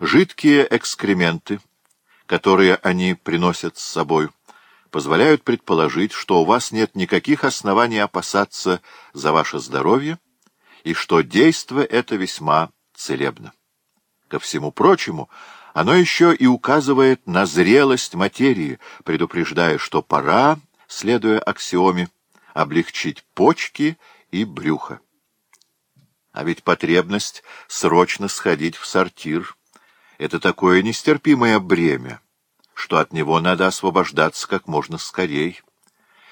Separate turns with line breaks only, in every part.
Жидкие экскременты, которые они приносят с собой, позволяют предположить, что у вас нет никаких оснований опасаться за ваше здоровье и что действие это весьма целебно. Ко всему прочему, оно еще и указывает на зрелость материи, предупреждая, что пора, следуя аксиоме, облегчить почки и брюхо. А ведь потребность срочно сходить в сортир это такое нестерпимое бремя, что от него надо освобождаться как можно скорей.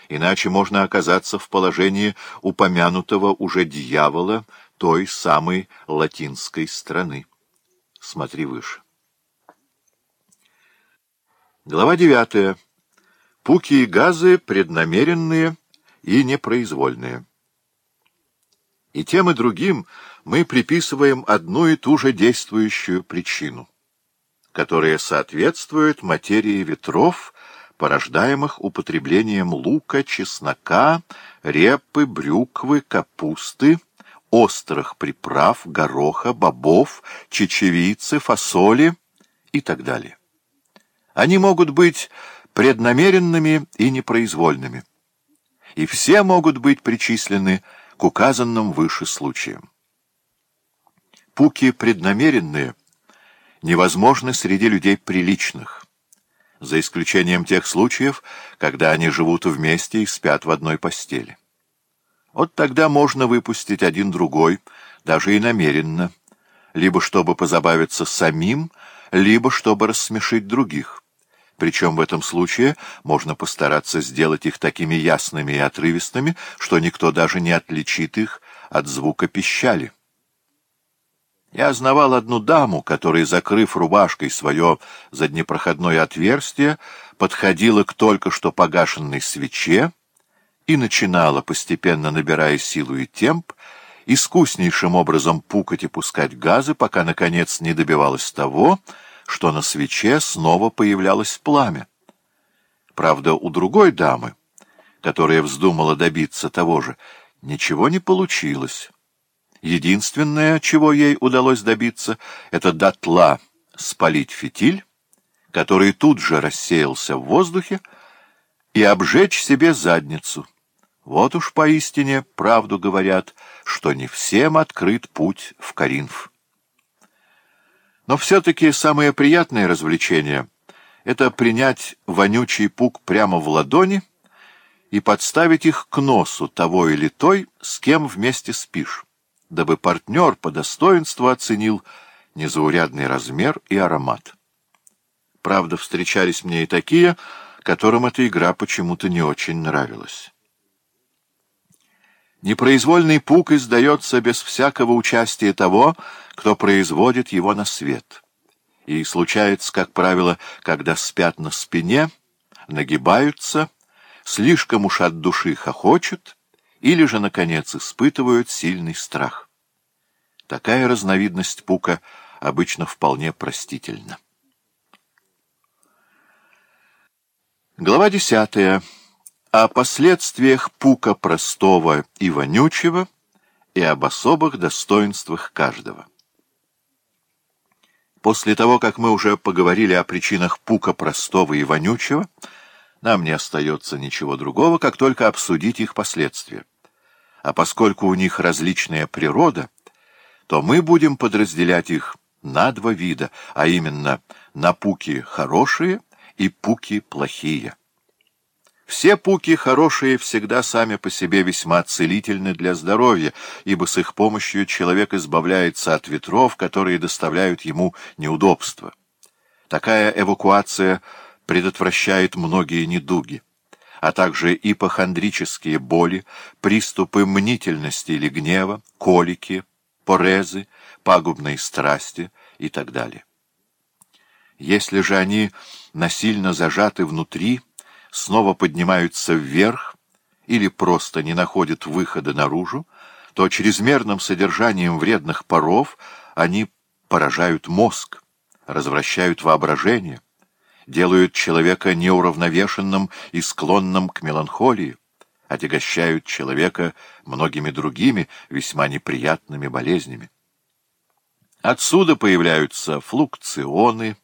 Иначе можно оказаться в положении упомянутого уже дьявола той самой латинской страны. Смотри выше. Глава девятая. Пуки и газы преднамеренные и непроизвольные. И тем и другим мы приписываем одну и ту же действующую причину — которые соответствуют материи ветров, порождаемых употреблением лука, чеснока, репы, брюквы, капусты, острых приправ, гороха, бобов, чечевицы, фасоли и так далее. Они могут быть преднамеренными и непроизвольными. И все могут быть причислены к указанным выше случаям. Пуки преднамеренные – невозможны среди людей приличных, за исключением тех случаев, когда они живут вместе и спят в одной постели. Вот тогда можно выпустить один другой, даже и намеренно, либо чтобы позабавиться самим, либо чтобы рассмешить других. Причем в этом случае можно постараться сделать их такими ясными и отрывистыми, что никто даже не отличит их от звука пищали. Я знавал одну даму, которая, закрыв рубашкой свое заднепроходное отверстие, подходила к только что погашенной свече и начинала, постепенно набирая силу и темп, искуснейшим образом пукать и пускать газы, пока, наконец, не добивалась того, что на свече снова появлялось пламя. Правда, у другой дамы, которая вздумала добиться того же, ничего не получилось». Единственное, чего ей удалось добиться, это дотла спалить фитиль, который тут же рассеялся в воздухе, и обжечь себе задницу. Вот уж поистине правду говорят, что не всем открыт путь в Каринф. Но все-таки самое приятное развлечение — это принять вонючий пук прямо в ладони и подставить их к носу того или той, с кем вместе спишь дабы партнер по достоинству оценил незаурядный размер и аромат. Правда, встречались мне и такие, которым эта игра почему-то не очень нравилась. Непроизвольный пук издается без всякого участия того, кто производит его на свет. И случается, как правило, когда спят на спине, нагибаются, слишком уж от души хохочут или же, наконец, испытывают сильный страх. Такая разновидность пука обычно вполне простительна. Глава десятая. О последствиях пука простого и вонючего и об особых достоинствах каждого. После того, как мы уже поговорили о причинах пука простого и вонючего, нам не остается ничего другого, как только обсудить их последствия. А поскольку у них различная природа, то мы будем подразделять их на два вида, а именно на пуки хорошие и пуки плохие. Все пуки хорошие всегда сами по себе весьма целительны для здоровья, ибо с их помощью человек избавляется от ветров, которые доставляют ему неудобства. Такая эвакуация предотвращает многие недуги, а также ипохондрические боли, приступы мнительности или гнева, колики, порезы, пагубные страсти и так далее. Если же они насильно зажаты внутри, снова поднимаются вверх или просто не находят выхода наружу, то чрезмерным содержанием вредных паров они поражают мозг, развращают воображение, делают человека неуравновешенным и склонным к меланхолии, отягощают человека многими другими весьма неприятными болезнями. Отсюда появляются флукционы,